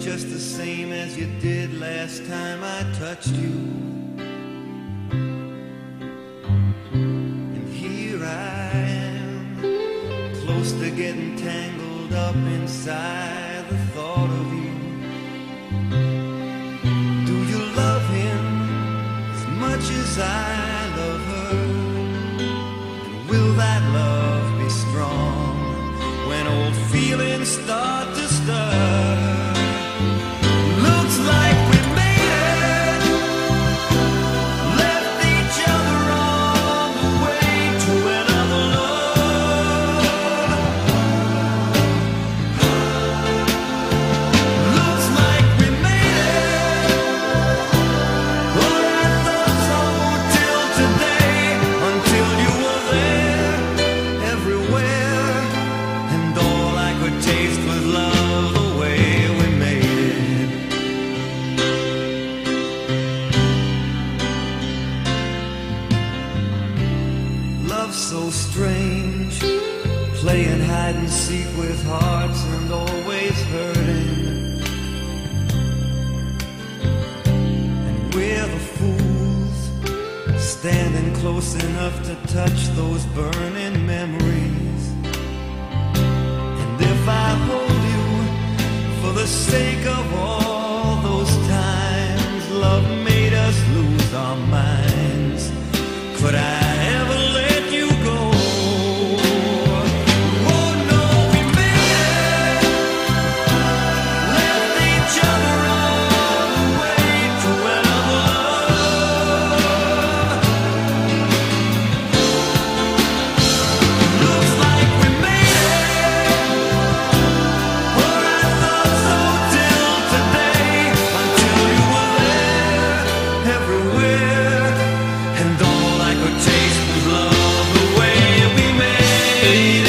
just the same as you did last time I touched you. And here I am, close to getting tangled up inside the thought of you. Do you love him as much as I love her? And will that love be strong when old feelings start to stir? So strange, playing hide and seek with hearts and always hurting. And we're the fools, standing close enough to touch those burning memories. And if I hold you for the sake of all Hey.